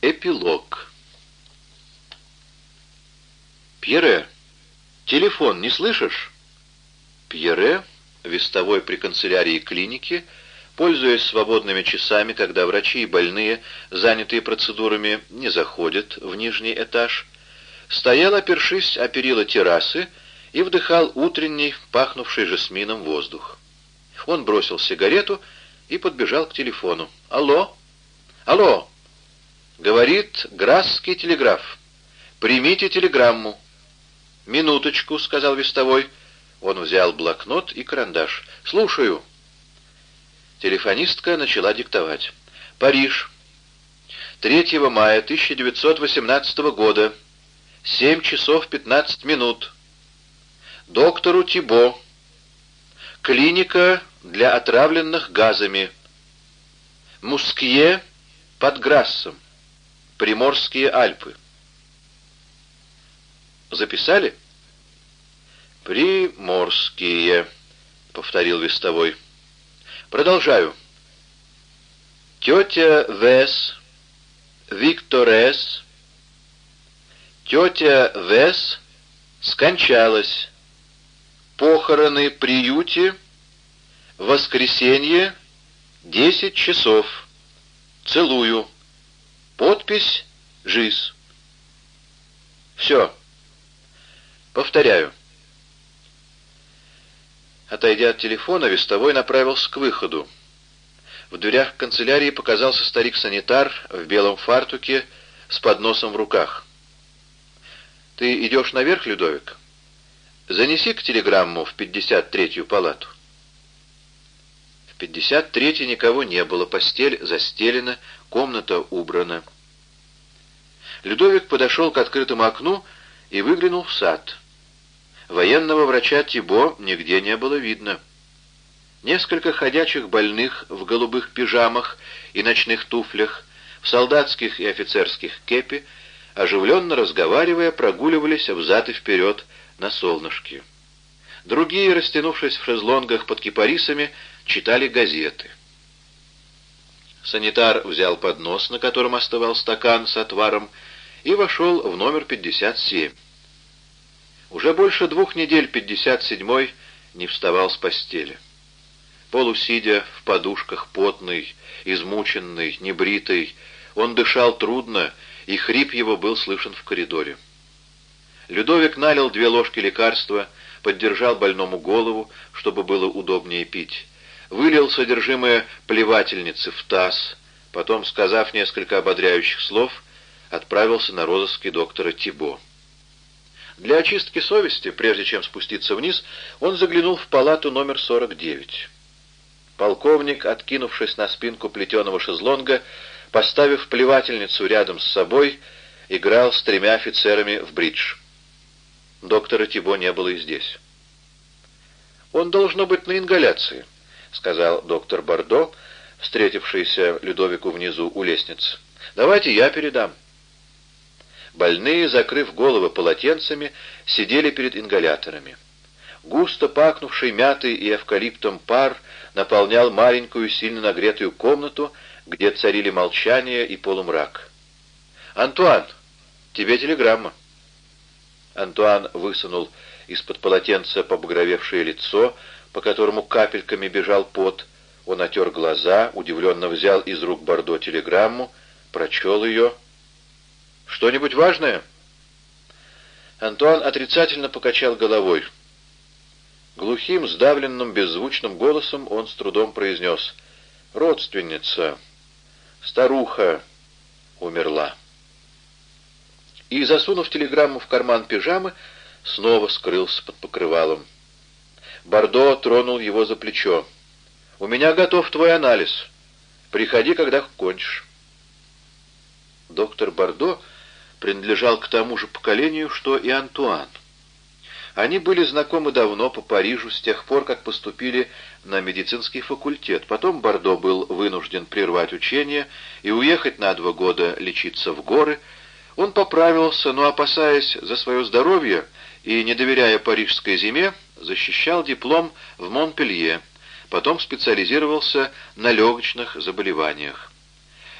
Эпилог. «Пьере, телефон не слышишь?» Пьере, вестовой при канцелярии клиники, пользуясь свободными часами, когда врачи и больные, занятые процедурами, не заходят в нижний этаж, стоял, опершись о перила террасы, и вдыхал утренний, пахнувший жасмином воздух. Он бросил сигарету и подбежал к телефону. «Алло! Алло!» Говорит Грасский телеграф. «Примите телеграмму». «Минуточку», — сказал вестовой. Он взял блокнот и карандаш. «Слушаю». Телефонистка начала диктовать. «Париж. 3 мая 1918 года. 7 часов 15 минут. Доктору Тибо. Клиника для отравленных газами. Мускье под Грассом. Приморские Альпы. Записали? Приморские, повторил вестовой. Продолжаю. Тетя Вес, Викторес, тетя Вес скончалась. Похороны приюте, воскресенье, десять часов. Целую. Подпись «ЖИС». Все. Повторяю. Отойдя от телефона, Вестовой направился к выходу. В дверях канцелярии показался старик-санитар в белом фартуке с подносом в руках. «Ты идешь наверх, Людовик? Занеси-ка телеграмму в 53-ю палату». В 53-й никого не было, постель застелена, комната убрана. Людовик подошел к открытому окну и выглянул в сад. Военного врача Тибо нигде не было видно. Несколько ходячих больных в голубых пижамах и ночных туфлях, в солдатских и офицерских кепи, оживленно разговаривая, прогуливались взад и вперед на солнышке. Другие, растянувшись в шезлонгах под кипарисами, читали газеты. Санитар взял поднос, на котором остывал стакан с отваром, и вошел в номер 57. Уже больше двух недель 57-й не вставал с постели. Полусидя в подушках, потный, измученный, небритый, он дышал трудно, и хрип его был слышен в коридоре. Людовик налил две ложки лекарства, поддержал больному голову, чтобы было удобнее пить, вылил содержимое плевательницы в таз, потом, сказав несколько ободряющих слов, отправился на розыски доктора Тибо. Для очистки совести, прежде чем спуститься вниз, он заглянул в палату номер 49. Полковник, откинувшись на спинку плетеного шезлонга, поставив плевательницу рядом с собой, играл с тремя офицерами в бридж. Доктора Тибо не было и здесь. «Он должно быть на ингаляции», — сказал доктор Бордо, встретившийся Людовику внизу у лестницы. «Давайте я передам». Больные, закрыв головы полотенцами, сидели перед ингаляторами. Густо пахнувший мятой и эвкалиптом пар наполнял маленькую, сильно нагретую комнату, где царили молчание и полумрак. «Антуан, тебе телеграмма». Антуан высунул из-под полотенца побагровевшее лицо, по которому капельками бежал пот. Он отер глаза, удивленно взял из рук Бордо телеграмму, прочел ее — что-нибудь важное?» Антуан отрицательно покачал головой. Глухим, сдавленным, беззвучным голосом он с трудом произнес «Родственница, старуха, умерла». И, засунув телеграмму в карман пижамы, снова скрылся под покрывалом. Бордо тронул его за плечо. «У меня готов твой анализ. Приходи, когда кончишь». Доктор Бордо принадлежал к тому же поколению, что и Антуан. Они были знакомы давно по Парижу, с тех пор, как поступили на медицинский факультет. Потом Бордо был вынужден прервать учение и уехать на два года лечиться в горы. Он поправился, но, опасаясь за свое здоровье и не доверяя парижской зиме, защищал диплом в Монпелье, потом специализировался на легочных заболеваниях.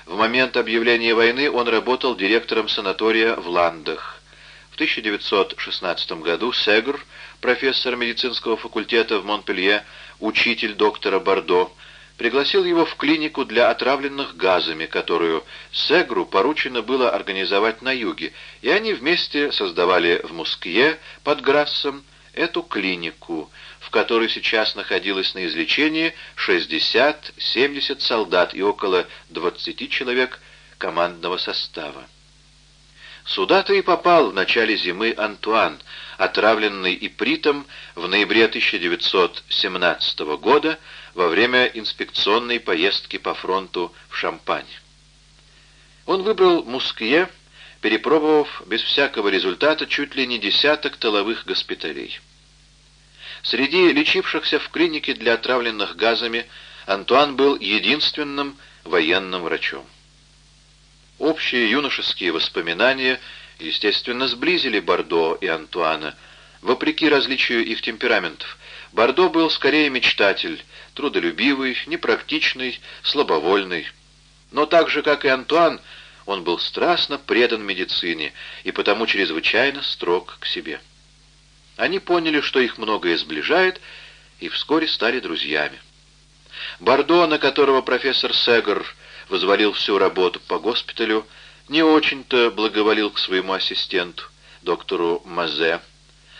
В момент объявления войны он работал директором санатория в Ландах. В 1916 году Сегр, профессор медицинского факультета в Монпелье, учитель доктора Бордо, пригласил его в клинику для отравленных газами, которую Сегру поручено было организовать на юге, и они вместе создавали в Мускье под Грассом эту клинику, в которой сейчас находилось на излечении 60-70 солдат и около 20 человек командного состава. Сюда-то и попал в начале зимы Антуан, отравленный ипритом в ноябре 1917 года во время инспекционной поездки по фронту в Шампань. Он выбрал Мускье, перепробовав без всякого результата чуть ли не десяток тыловых госпиталей. Среди лечившихся в клинике для отравленных газами Антуан был единственным военным врачом. Общие юношеские воспоминания, естественно, сблизили Бордо и Антуана. Вопреки различию их темпераментов, Бордо был скорее мечтатель, трудолюбивый, непрактичный, слабовольный. Но так же, как и Антуан, он был страстно предан медицине и потому чрезвычайно строг к себе. Они поняли, что их многое сближает, и вскоре стали друзьями. Бордо, на которого профессор Сегер возвалил всю работу по госпиталю, не очень-то благоволил к своему ассистенту, доктору Мазе,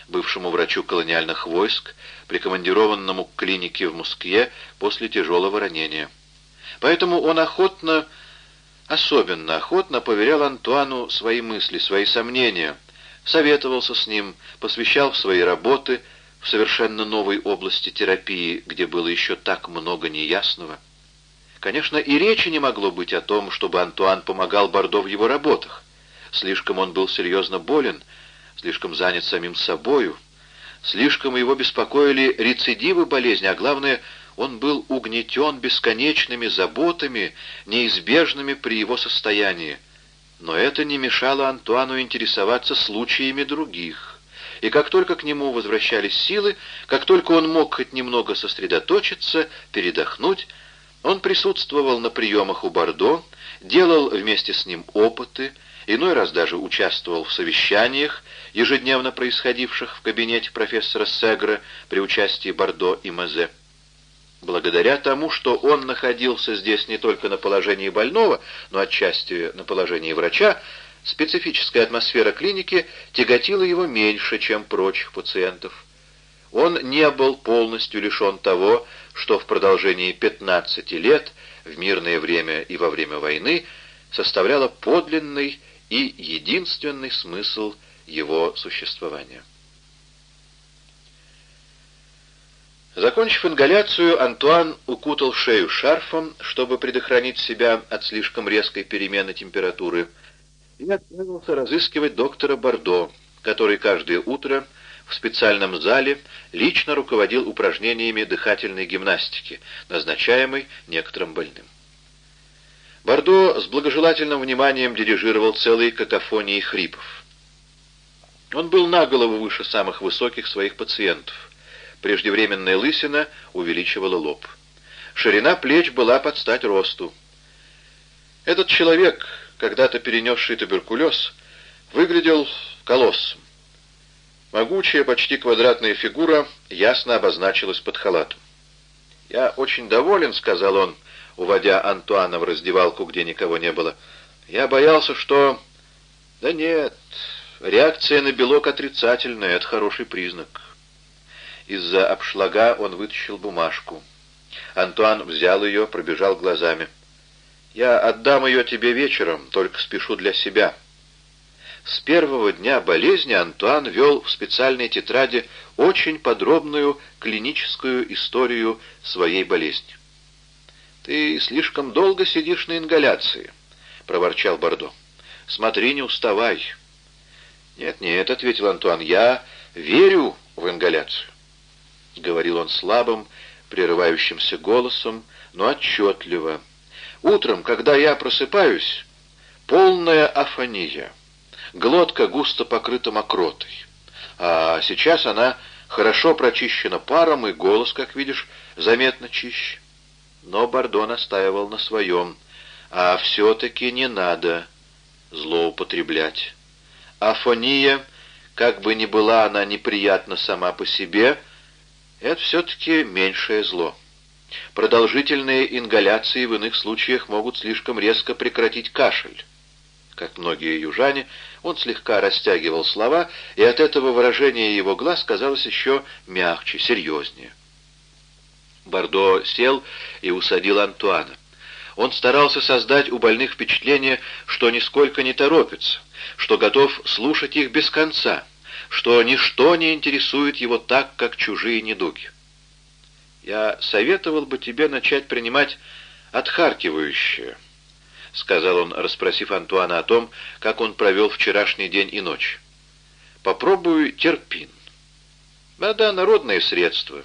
бывшему врачу колониальных войск, прикомандированному к клинике в Москве после тяжелого ранения. Поэтому он охотно, особенно охотно поверял Антуану свои мысли, свои сомнения, советовался с ним, посвящал свои работы в совершенно новой области терапии, где было еще так много неясного. Конечно, и речи не могло быть о том, чтобы Антуан помогал Бордо в его работах. Слишком он был серьезно болен, слишком занят самим собою, слишком его беспокоили рецидивы болезни, а главное, он был угнетен бесконечными заботами, неизбежными при его состоянии. Но это не мешало Антуану интересоваться случаями других. И как только к нему возвращались силы, как только он мог хоть немного сосредоточиться, передохнуть, он присутствовал на приемах у Бордо, делал вместе с ним опыты, иной раз даже участвовал в совещаниях, ежедневно происходивших в кабинете профессора Сегра при участии Бордо и Мазе. Благодаря тому, что он находился здесь не только на положении больного, но отчасти на положении врача, специфическая атмосфера клиники тяготила его меньше, чем прочих пациентов. Он не был полностью лишен того, что в продолжении 15 лет, в мирное время и во время войны, составляло подлинный и единственный смысл его существования. Закончив ингаляцию, Антуан укутал шею шарфом, чтобы предохранить себя от слишком резкой перемены температуры, и отправился разыскивать доктора Бордо, который каждое утро в специальном зале лично руководил упражнениями дыхательной гимнастики, назначаемой некоторым больным. Бордо с благожелательным вниманием дирижировал целой какофонией хрипов. Он был на голову выше самых высоких своих пациентов. Преждевременная лысина увеличивала лоб. Ширина плеч была под стать росту. Этот человек, когда-то перенесший туберкулез, выглядел колоссом. Могучая, почти квадратная фигура ясно обозначилась под халатом. «Я очень доволен», — сказал он, уводя Антуана в раздевалку, где никого не было. «Я боялся, что...» «Да нет, реакция на белок отрицательная, это хороший признак». Из-за обшлага он вытащил бумажку. Антуан взял ее, пробежал глазами. «Я отдам ее тебе вечером, только спешу для себя». С первого дня болезни Антуан вел в специальной тетради очень подробную клиническую историю своей болезни. «Ты слишком долго сидишь на ингаляции», — проворчал Бордо. «Смотри, не уставай». «Нет-нет», — ответил Антуан, — «я верю в ингаляцию». Говорил он слабым, прерывающимся голосом, но отчетливо. «Утром, когда я просыпаюсь, полная афония» глотка густо покрыта мокротой. А сейчас она хорошо прочищена паром, и голос, как видишь, заметно чище. Но Бордо настаивал на своем. А все-таки не надо злоупотреблять. Афония, как бы ни была она неприятна сама по себе, это все-таки меньшее зло. Продолжительные ингаляции в иных случаях могут слишком резко прекратить кашель. Как многие южане, он слегка растягивал слова, и от этого выражение его глаз казалось еще мягче, серьезнее. Бордо сел и усадил Антуана. Он старался создать у больных впечатление, что нисколько не торопится, что готов слушать их без конца, что ничто не интересует его так, как чужие недуги. «Я советовал бы тебе начать принимать отхаркивающее», — сказал он, расспросив Антуана о том, как он провел вчерашний день и ночь. «Попробуй терпин. Да-да, народное средство.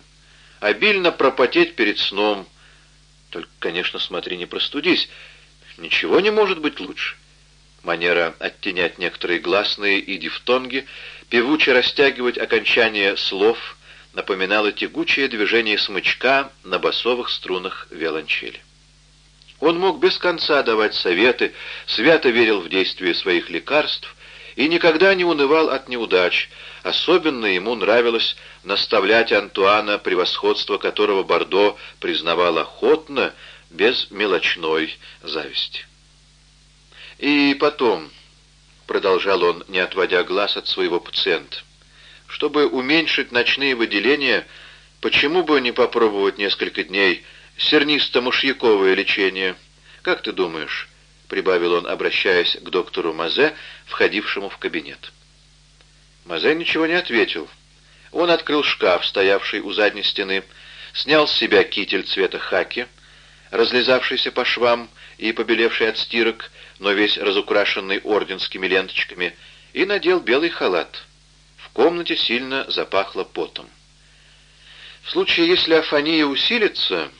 Обильно пропотеть перед сном. Только, конечно, смотри, не простудись. Ничего не может быть лучше». Манера оттенять некоторые гласные и дифтонги, певуче растягивать окончание слов, напоминала тягучее движение смычка на басовых струнах виолончели. Он мог без конца давать советы, свято верил в действие своих лекарств и никогда не унывал от неудач. Особенно ему нравилось наставлять Антуана, превосходство которого Бордо признавал охотно, без мелочной зависти. «И потом», — продолжал он, не отводя глаз от своего пациента, «чтобы уменьшить ночные выделения, почему бы не попробовать несколько дней сернисто-мышьяковое лечение. Как ты думаешь?» — прибавил он, обращаясь к доктору Мазе, входившему в кабинет. Мазе ничего не ответил. Он открыл шкаф, стоявший у задней стены, снял с себя китель цвета хаки, разлезавшийся по швам и побелевший от стирок, но весь разукрашенный орденскими ленточками, и надел белый халат. В комнате сильно запахло потом. В случае, если афония усилится,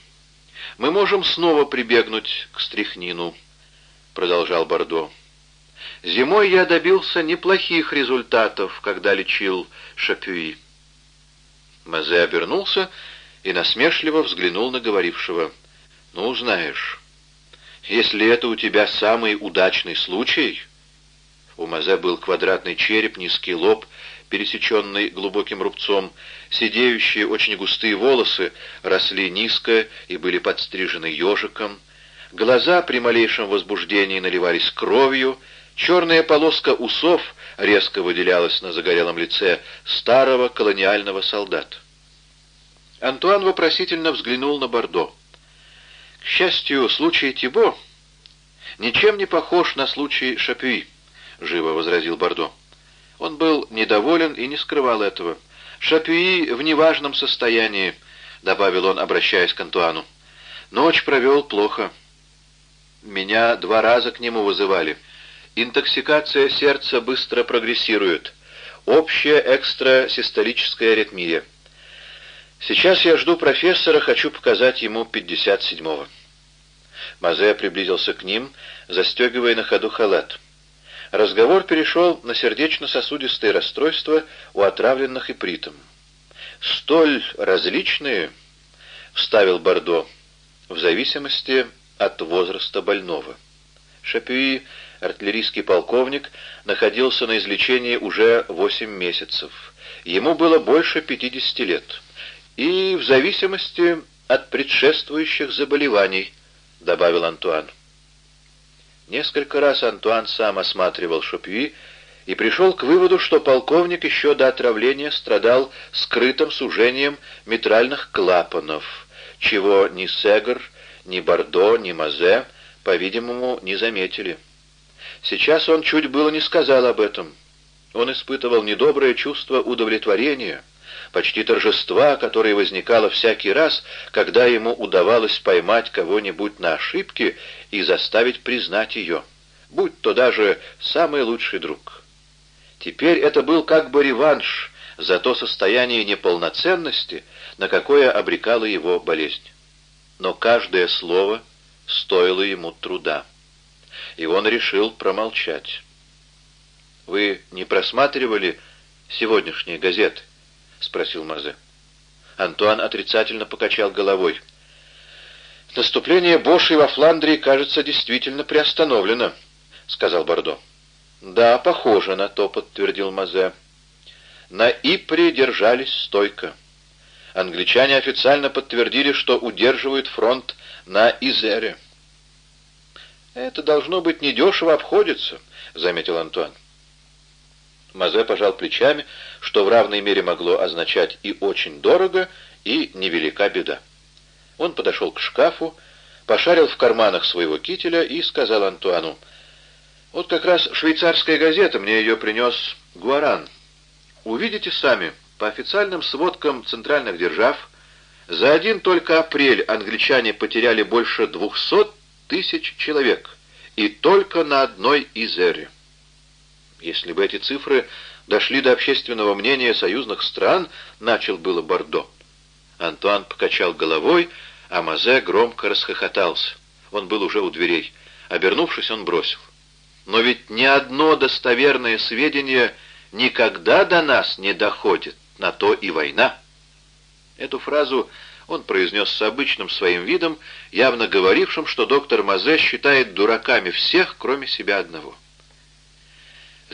мы можем снова прибегнуть к стряхнину, продолжал Бордо. Зимой я добился неплохих результатов, когда лечил Шапюи. Мазе обернулся и насмешливо взглянул на говорившего. «Ну, знаешь, если это у тебя самый удачный случай...» У Мазе был квадратный череп, низкий лоб, пересеченный глубоким рубцом, сидеющие очень густые волосы росли низко и были подстрижены ежиком, глаза при малейшем возбуждении наливались кровью, черная полоска усов резко выделялась на загорелом лице старого колониального солдата. Антуан вопросительно взглянул на Бордо. К счастью, случай Тибо ничем не похож на случай Шапюи, живо возразил Бордо. Он был недоволен и не скрывал этого. «Шапюи в неважном состоянии», — добавил он, обращаясь к Антуану. «Ночь провел плохо. Меня два раза к нему вызывали. Интоксикация сердца быстро прогрессирует. Общая экстрасистолическая аритмия. Сейчас я жду профессора, хочу показать ему 57-го». Мазе приблизился к ним, застегивая на ходу халат. Разговор перешел на сердечно-сосудистые расстройства у отравленных ипритом. «Столь различные», — вставил Бордо, — «в зависимости от возраста больного». Шапюи, артиллерийский полковник, находился на излечении уже 8 месяцев. Ему было больше 50 лет. И в зависимости от предшествующих заболеваний, добавил Антуан. Несколько раз Антуан сам осматривал Шопюи и пришел к выводу, что полковник еще до отравления страдал скрытым сужением митральных клапанов, чего ни Сегр, ни Бордо, ни Мазе, по-видимому, не заметили. Сейчас он чуть было не сказал об этом. Он испытывал недоброе чувство удовлетворения — почти торжества, которое возникало всякий раз, когда ему удавалось поймать кого-нибудь на ошибке и заставить признать ее, будь то даже самый лучший друг. Теперь это был как бы реванш за то состояние неполноценности, на какое обрекала его болезнь. Но каждое слово стоило ему труда. И он решил промолчать. «Вы не просматривали сегодняшние газеты?» — спросил Мазе. Антуан отрицательно покачал головой. «Наступление Бошей во Фландрии, кажется, действительно приостановлено», — сказал Бордо. «Да, похоже на то», — подтвердил Мазе. На Ипре держались стойко. Англичане официально подтвердили, что удерживают фронт на Изере. «Это должно быть недешево обходится», — заметил Антуан. Мазе пожал плечами, что в равной мере могло означать и очень дорого, и невелика беда. Он подошел к шкафу, пошарил в карманах своего кителя и сказал Антуану, «Вот как раз швейцарская газета, мне ее принес Гуаран. Увидите сами, по официальным сводкам центральных держав, за один только апрель англичане потеряли больше двухсот тысяч человек, и только на одной Изере. Если бы эти цифры дошли до общественного мнения союзных стран, начал было Бордо. Антуан покачал головой, а Мазе громко расхохотался. Он был уже у дверей. Обернувшись, он бросил. «Но ведь ни одно достоверное сведение никогда до нас не доходит, на то и война». Эту фразу он произнес с обычным своим видом, явно говорившим, что доктор Мазе считает дураками всех, кроме себя одного.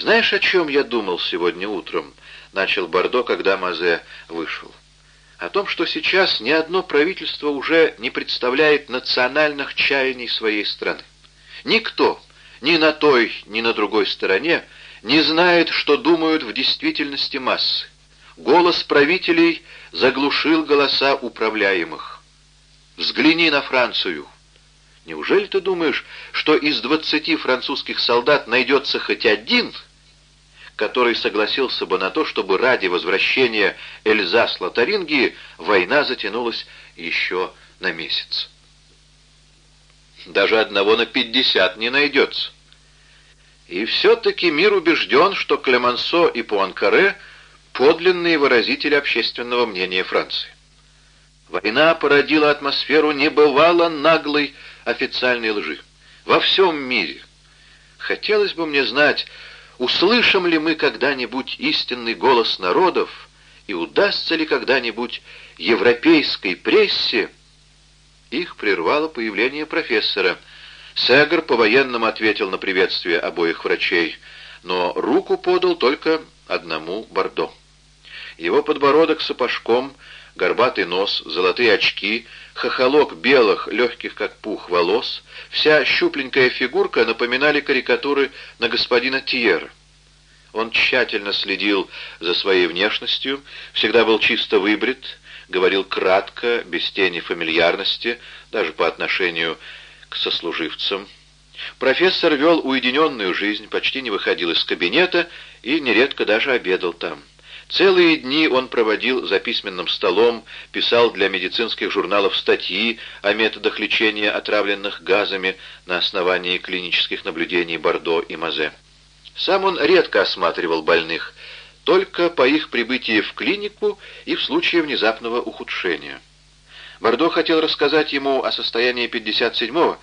«Знаешь, о чем я думал сегодня утром?» — начал Бордо, когда Мазе вышел о том, что сейчас ни одно правительство уже не представляет национальных чаяний своей страны. Никто, ни на той, ни на другой стороне, не знает, что думают в действительности массы. Голос правителей заглушил голоса управляемых. Взгляни на Францию. Неужели ты думаешь, что из двадцати французских солдат найдется хоть один, который согласился бы на то, чтобы ради возвращения Эльзас-Лотарингии война затянулась еще на месяц. Даже одного на пятьдесят не найдется. И все-таки мир убежден, что Клемансо и Пуанкаре — подлинные выразители общественного мнения Франции. Война породила атмосферу небывало наглой официальной лжи. Во всем мире. Хотелось бы мне знать, Услышим ли мы когда-нибудь истинный голос народов, и удастся ли когда-нибудь европейской прессе? Их прервало появление профессора. Сегер по-военному ответил на приветствие обоих врачей, но руку подал только одному Бордо. Его подбородок сапожком — горбатый нос, золотые очки, хохолок белых, легких как пух волос, вся щупленькая фигурка напоминали карикатуры на господина Тьера. Он тщательно следил за своей внешностью, всегда был чисто выбрит, говорил кратко, без тени фамильярности, даже по отношению к сослуживцам. Профессор вел уединенную жизнь, почти не выходил из кабинета и нередко даже обедал там. Целые дни он проводил за письменным столом, писал для медицинских журналов статьи о методах лечения отравленных газами на основании клинических наблюдений Бордо и Мазе. Сам он редко осматривал больных, только по их прибытии в клинику и в случае внезапного ухудшения. Бордо хотел рассказать ему о состоянии 57-го,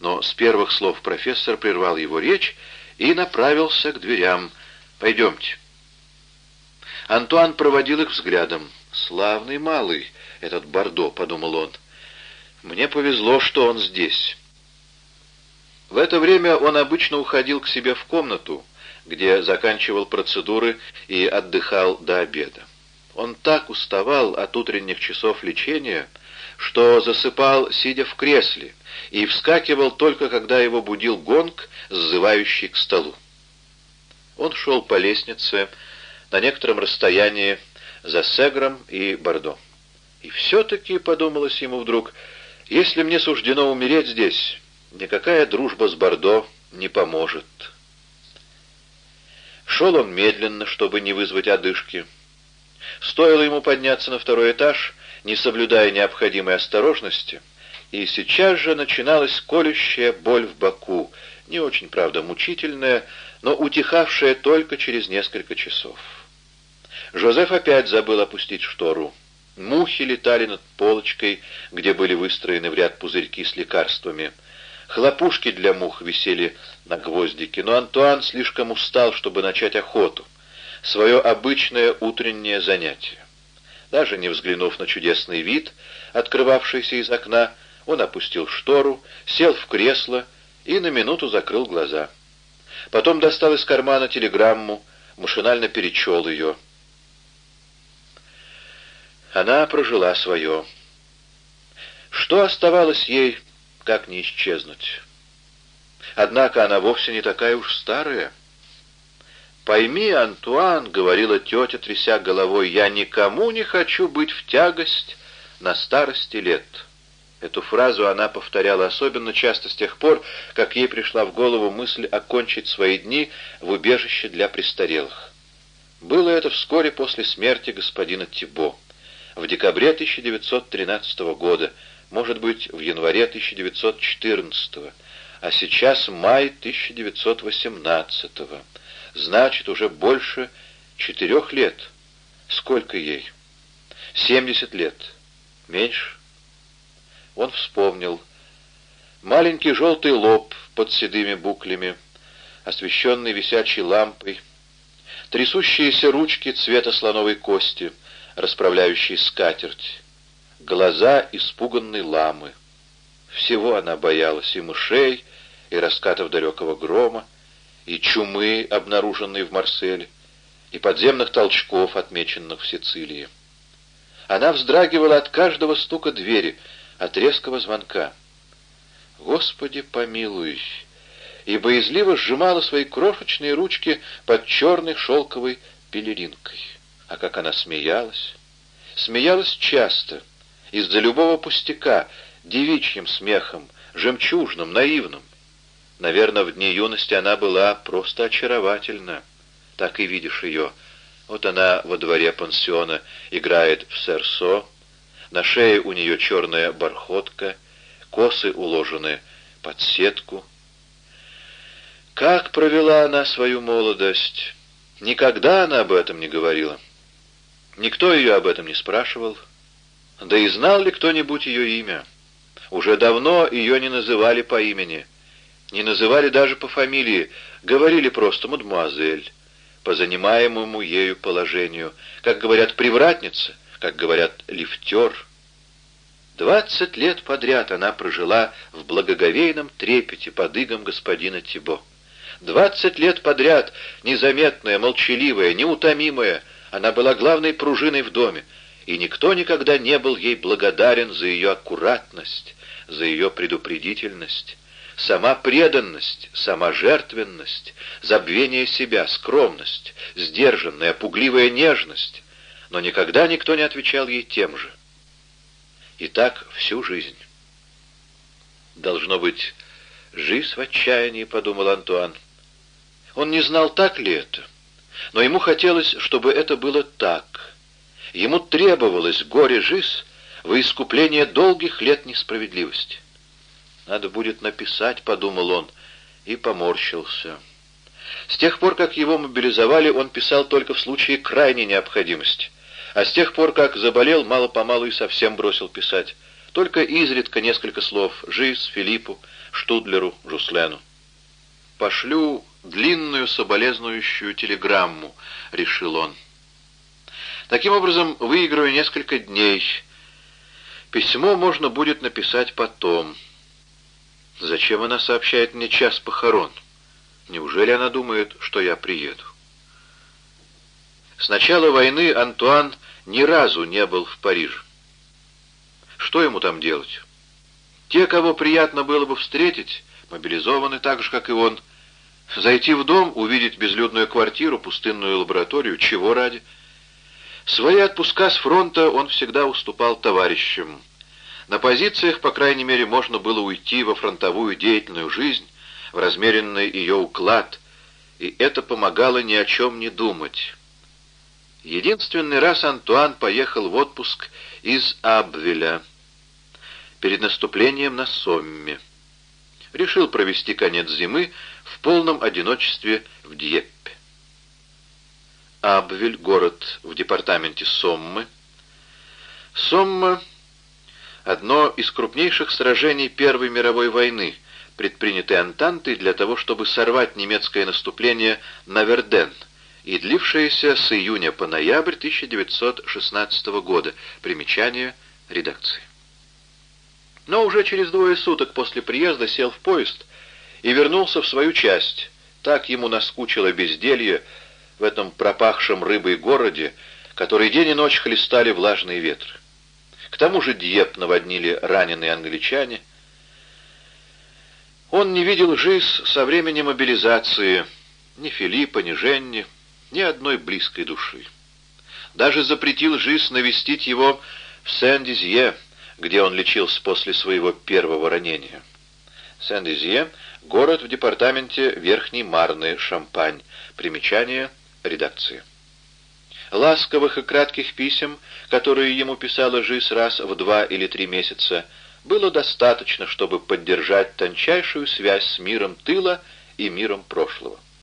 но с первых слов профессор прервал его речь и направился к дверям. «Пойдемте». Антуан проводил их взглядом. «Славный малый, этот Бордо», — подумал он. «Мне повезло, что он здесь». В это время он обычно уходил к себе в комнату, где заканчивал процедуры и отдыхал до обеда. Он так уставал от утренних часов лечения, что засыпал, сидя в кресле, и вскакивал только, когда его будил гонг, сзывающий к столу. Он шел по лестнице, на некотором расстоянии за Сегром и Бордо. И все-таки, подумалось ему вдруг, если мне суждено умереть здесь, никакая дружба с Бордо не поможет. Шел он медленно, чтобы не вызвать одышки. Стоило ему подняться на второй этаж, не соблюдая необходимой осторожности, и сейчас же начиналась колющая боль в боку, не очень, правда, мучительная, но утихавшая только через несколько часов. Жозеф опять забыл опустить штору. Мухи летали над полочкой, где были выстроены в ряд пузырьки с лекарствами. Хлопушки для мух висели на гвоздике, но Антуан слишком устал, чтобы начать охоту. Свое обычное утреннее занятие. Даже не взглянув на чудесный вид, открывавшийся из окна, Он опустил штору, сел в кресло и на минуту закрыл глаза. Потом достал из кармана телеграмму, машинально перечел ее. Она прожила свое. Что оставалось ей, как не исчезнуть? Однако она вовсе не такая уж старая. «Пойми, Антуан», — говорила тетя, тряся головой, — «я никому не хочу быть в тягость на старости лет». Эту фразу она повторяла особенно часто с тех пор, как ей пришла в голову мысль окончить свои дни в убежище для престарелых. Было это вскоре после смерти господина Тибо, в декабре 1913 года, может быть, в январе 1914, а сейчас май 1918. Значит, уже больше четырех лет. Сколько ей? Семьдесят лет. Меньше? Он вспомнил. Маленький желтый лоб под седыми буклями, освещенный висячей лампой, трясущиеся ручки цвета слоновой кости, расправляющие скатерть, глаза испуганной ламы. Всего она боялась и мышей, и раскатов далекого грома, и чумы, обнаруженной в Марселе, и подземных толчков, отмеченных в Сицилии. Она вздрагивала от каждого стука двери, от резкого звонка. «Господи, помилуй!» и боязливо сжимала свои крошечные ручки под черной шелковой пелеринкой. А как она смеялась! Смеялась часто, из-за любого пустяка, девичьим смехом, жемчужным, наивным. Наверное, в дни юности она была просто очаровательна. Так и видишь ее. Вот она во дворе пансиона играет в серсо, на шее у нее черная бархотка, косы уложены под сетку. Как провела она свою молодость? Никогда она об этом не говорила. Никто ее об этом не спрашивал. Да и знал ли кто-нибудь ее имя? Уже давно ее не называли по имени. Не называли даже по фамилии, говорили просто «мадемуазель» по занимаемому ею положению, как говорят «привратница», как говорят «лифтер». Двадцать лет подряд она прожила в благоговейном трепете под игом господина Тибо. Двадцать лет подряд, незаметная, молчаливая, неутомимая, она была главной пружиной в доме, и никто никогда не был ей благодарен за ее аккуратность, за ее предупредительность. Сама преданность, сама жертвенность, забвение себя, скромность, сдержанная, пугливая нежность. Но никогда никто не отвечал ей тем же. И так всю жизнь. «Должно быть, жизнь в отчаянии», — подумал Антуан. Он не знал, так ли это, но ему хотелось, чтобы это было так. Ему требовалось горе жизнь во искупление долгих лет несправедливости. «Надо будет написать», — подумал он, и поморщился. С тех пор, как его мобилизовали, он писал только в случае крайней необходимости. А с тех пор, как заболел, мало-помалу и совсем бросил писать. Только изредка несколько слов Жиз, Филиппу, Штудлеру, Жуслену. «Пошлю длинную соболезнующую телеграмму», — решил он. Таким образом, выиграю несколько дней. Письмо можно будет написать потом. Зачем она сообщает мне час похорон? Неужели она думает, что я приеду? С начала войны Антуан ни разу не был в Париже. Что ему там делать? Те, кого приятно было бы встретить, мобилизованы так же, как и он. Зайти в дом, увидеть безлюдную квартиру, пустынную лабораторию, чего ради? Свои отпуска с фронта он всегда уступал товарищам. На позициях, по крайней мере, можно было уйти во фронтовую деятельную жизнь, в размеренный ее уклад, и это помогало ни о чем не думать. Единственный раз Антуан поехал в отпуск из Абвеля перед наступлением на Сомме. Решил провести конец зимы в полном одиночестве в Дьеппе. Абвель — город в департаменте Соммы. Сомма одно из крупнейших сражений Первой мировой войны, предпринятой Антантой для того, чтобы сорвать немецкое наступление на Верден и длившееся с июня по ноябрь 1916 года. Примечание редакции. Но уже через двое суток после приезда сел в поезд и вернулся в свою часть. Так ему наскучило безделье в этом пропахшем рыбой городе, который день и ночь хлестали влажные ветры. К тому же Дьеп наводнили раненые англичане. Он не видел Жиз со времени мобилизации, ни Филиппа, ни Женни, ни одной близкой души. Даже запретил Жиз навестить его в Сен-Дизье, где он лечился после своего первого ранения. Сен-Дизье — город в департаменте Верхней Марны, Шампань. Примечание редакции. Ласковых и кратких писем, которые ему писала Жиз раз в два или три месяца, было достаточно, чтобы поддержать тончайшую связь с миром тыла и миром прошлого.